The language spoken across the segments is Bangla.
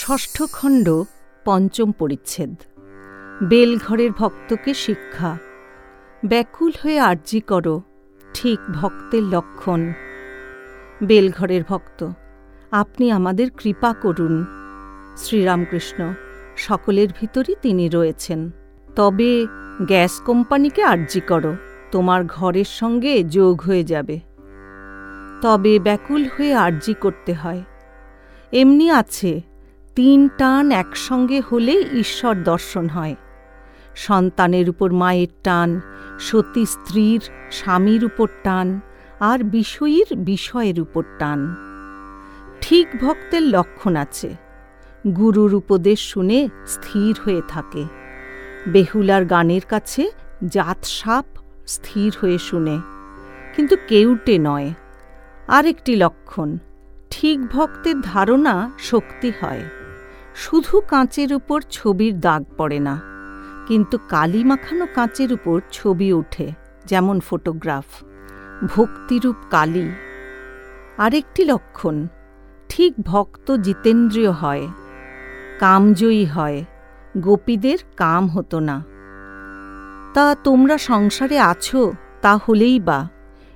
ষষ্ঠ খণ্ড, পঞ্চম পরিচ্ছেদ। বেলঘরের ভক্তকে শিক্ষা। ব্যাকুল হয়ে আর্জি করো, ঠিক ভক্তের লক্ষণ। বেলঘরের ভক্ত, আপনি আমাদের কৃপা করুন। শ্রীরামকৃষ্ণ, সকলের ভিতরই তিনি রয়েছেন। তবে গ্যাস কোম্পানিকে আর্জি করো, তোমার ঘরের সঙ্গে যোগ হয়ে যাবে। তবে ব্যাকুল হয়ে আর্জি করতে হয়। এমনি আছে তিন টান একসঙ্গে হলে ঈশ্বর দর্শন হয়। সন্তানের উপর মায়ের টান, সতী স্ত্রীর, স্বামীর উপর টান, আর বিষয়ীর বিষয়ের উপর টান। ঠিক ভক্তের লক্ষণ আছে। গুরুর উপদেশ শুনে স্থির হয়ে থাকে। বেহুলার গানের কাছে জাত সাপ স্থির হয়ে শুনে। কিন্তু কেউটে নয়। আরেকটি লক্ষণ, ঠিক ভক্তের ধারণা শক্তি হয়। শুধু কাঁচের উপর ছবির দাগ পড়ে না, কিন্তু কালি মাখানো কাঁচের উপর ছবি ওঠে, যেমন ফটোগ্রাফ। ভক্তিরূপ কালী। আরেকটি লক্ষণ, ঠিক ভক্ত জিতেন্দ্রীয় হয়, কামজয়ী হয়, গোপীদের কাম হতো না। তা তোমরা সংসারে আছো তা হলেই বা,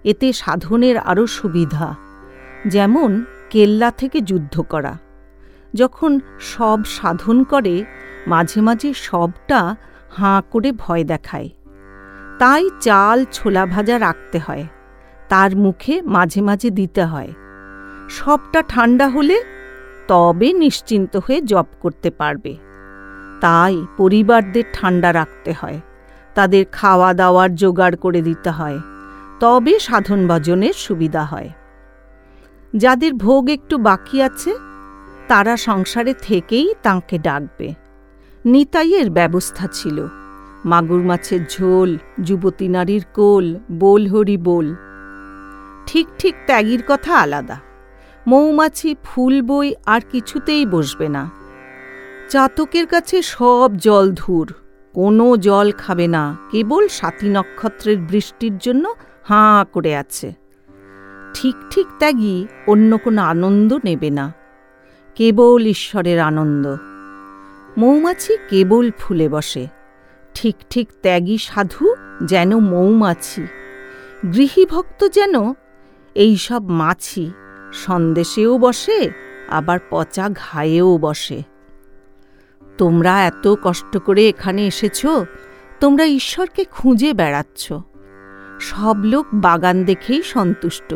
এতে সাধনের আরও সুবিধা, যেমন কেল্লা থেকে যুদ্ধ করা। যখন সব সাধন করে, মাঝে মাঝে সবটা হাঁ করে ভয় দেখায়। তাই চাল ছোলা ভাজা রাখতে হয়, তার মুখে মাঝে মাঝে দিতে হয়। সবটা ঠান্ডা হলে তবে নিশ্চিন্ত হয়ে জপ করতে পারবে। তাই পরিবারদের ঠান্ডা রাখতে হয়, তাদের খাওয়া দাওয়ার জোগাড় করে দিতে হয়, তবে সাধন ভজনের সুবিধা হয়। যাদের ভোগ একটু বাকি আছে তারা সংসারে থেকেই তাঁকে ডাকবে। নিতাইয়ের ব্যবস্থা ছিল। মাগুর মাছের ঝোল, যুবতী নারীর কোল, বোল হরি বোল। ঠিক ঠিক ত্যাগীর কথা আলাদা। মৌমাছি, ফুল বই আর কিছুতেই বসবে না। চাতকের কাছে সব জল ধুর। কোনো জল খাবে না। কেবল সাতী নক্ষত্রের বৃষ্টির জন্য হাঁ করে আছে। ঠিক ঠিক ত্যাগী অন্য কোনো আনন্দ নেবে না। কেবল ঈশ্বরের আনন্দ। মৌমাছি কেবল ফুলে বসে। ঠিক ঠিক ত্যাগী সাধু যেন মৌমাছি। গৃহীভক্ত যেন এইসব মাছি। সন্দেশেও বসে, আবার পচা ঘায়েও বসে। তোমরা এত কষ্ট করে এখানে এসেছ, তোমরা ঈশ্বরকে খুঁজে বেড়াচ্ছ। সব লোক বাগান দেখেই সন্তুষ্ট।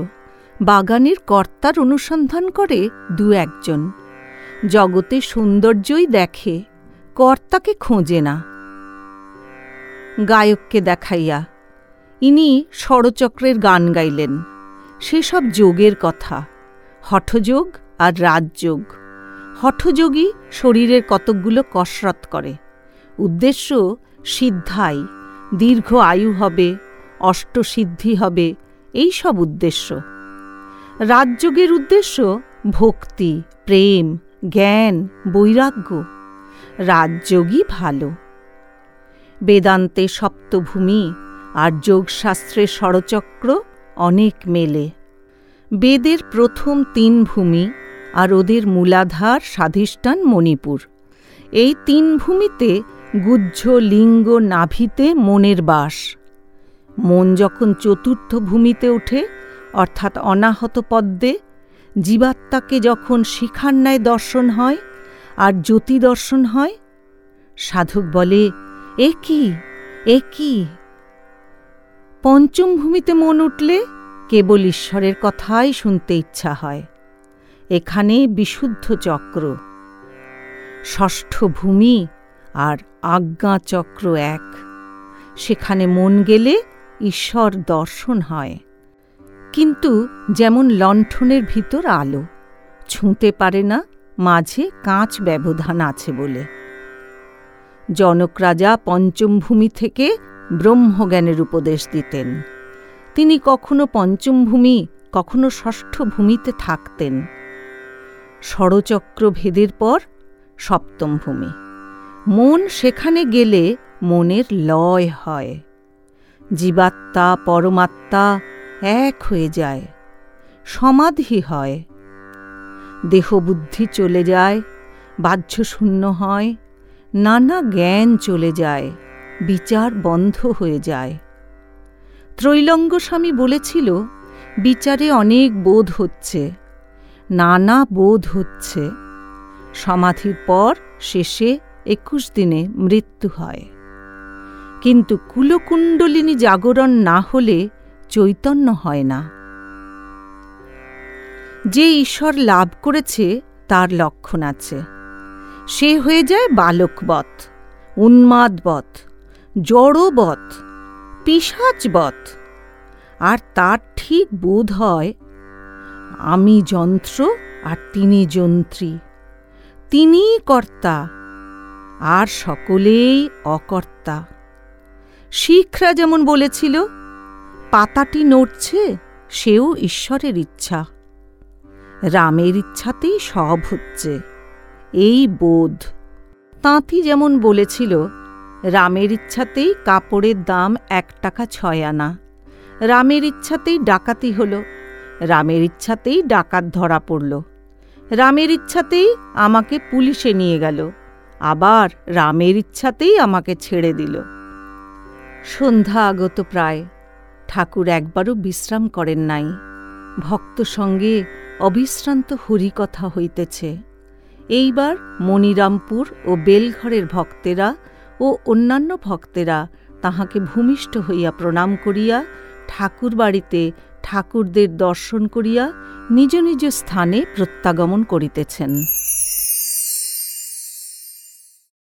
বাগানের কর্তার অনুসন্ধান করে দু একজন। জগতে সৌন্দর্যই দেখে, কর্তাকে খোঁজে না। গায়ককে দেখাইয়া, ইনি ষড়চক্রের গান গাইলেন। সেসব যোগের কথা, হঠযোগ আর রাজযোগ। হঠযোগী শরীরের কতকগুলো কসরত করে। উদ্দেশ্য, সিদ্ধাই, দীর্ঘ আয়ু হবে, অষ্টসিদ্ধি হবে, এই সব উদ্দেশ্য। রাজযোগের উদ্দেশ্য, ভক্তি, প্রেম জ্ঞান, বৈরাগ্য, রাজযোগই ভালো। বেদান্তে সপ্তভূমি আর যোগশাস্ত্রে ষড়চক্র অনেক মেলে। বেদের প্রথম তিন ভূমি আর ওদের মূলাধার স্বাধিষ্ঠান মণিপুর। এই তিন ভূমিতে গুজ্জ লিঙ্গ, নাভিতে মনের বাস। মন যখন চতুর্থ ভূমিতে ওঠে, অর্থাৎ অনাহত পদ্মে জীবাত্মাকে যখন শিখার ন্যায় দর্শন হয় আর জ্যোতি দর্শন হয়, সাধক বলে, এ কি? এ কি? পঞ্চম ভূমিতে মন উঠলে কেবল ঈশ্বরের কথাই শুনতে ইচ্ছা হয়। এখানে বিশুদ্ধ চক্র। ষষ্ঠ ভূমি আর আজ্ঞা চক্র এক। সেখানে মন গেলে ঈশ্বর দর্শন হয়। কিন্তু যেমন লণ্ঠনের ভিতর আলো, ছুঁতে পারে না, মাঝে কাঁচ ব্যবধান আছে বলে। জনক রাজা পঞ্চম ভূমি থেকে ব্রহ্মজ্ঞানের উপদেশ দিতেন। তিনি কখনো পঞ্চম ভূমি কখনো ষষ্ঠ ভূমিতে থাকতেন। ষড়চক্র ভেদের পর সপ্তম ভূমি মন সেখানে গেলে মনের লয় হয়। জীবাত্মা, পরমাত্মা এক হয়ে যায়, সমাধি হয়। দেহবুদ্ধি চলে যায় বাহ্য শূন্য হয়, নানা জ্ঞান চলে যায়, বিচার বন্ধ হয়ে যায়। ত্রৈলঙ্গ স্বামী বলেছিল, বিচারে অনেক বোধ হচ্ছে, নানা বোধ হচ্ছে। সমাধির পর শেষে একুশ দিনে মৃত্যু হয়। কিন্তু কুলকুণ্ডলিনী জাগরণ না হলে চৈতন্য হয় না। যে ঈশ্বর লাভ করেছে, তার লক্ষণ আছে। সে হয়ে যায় বালকবৎ, উন্মাদবৎ, জড়বৎ পিসাচবৎ আর তার ঠিক বোধ হয় আমি যন্ত্র আর তিনি যন্ত্রী। তিনিই কর্তা, আর সকলেই অকর্তা। শিখরা যেমন বলেছিল পাতাটি নড়ছে, সেও ঈশ্বরের ইচ্ছা। রামের ইচ্ছাতেই সব হচ্ছে। এই বোধ। তাঁতি যেমন বলেছিল, রামের ইচ্ছাতেই কাপড়ের দাম এক টাকা ছয় আনা। রামের ইচ্ছাতেই ডাকাতি হল। রামের ইচ্ছাতেই ডাকাত ধরা পড়ল। রামের ইচ্ছাতেই আমাকে পুলিশে নিয়ে গেল। আবার রামের ইচ্ছাতেই আমাকে ছেড়ে দিল। সন্ধ্যা আগত প্রায়। ঠাকুর একবারও বিশ্রাম করেন নাই। ভক্ত সঙ্গে অবিশ্রান্ত হরিকথা হইতেছে। এইবার মণিরামপুর ও বেলঘরের ভক্তেরা ও অন্যান্য ভক্তেরা তাহাকে ভূমিষ্ঠ হইয়া প্রণাম করিয়া ঠাকুর বাড়িতে ঠাকুরদের দর্শন করিয়া নিজ নিজ স্থানে প্রত্যাগমন করিতেছেন।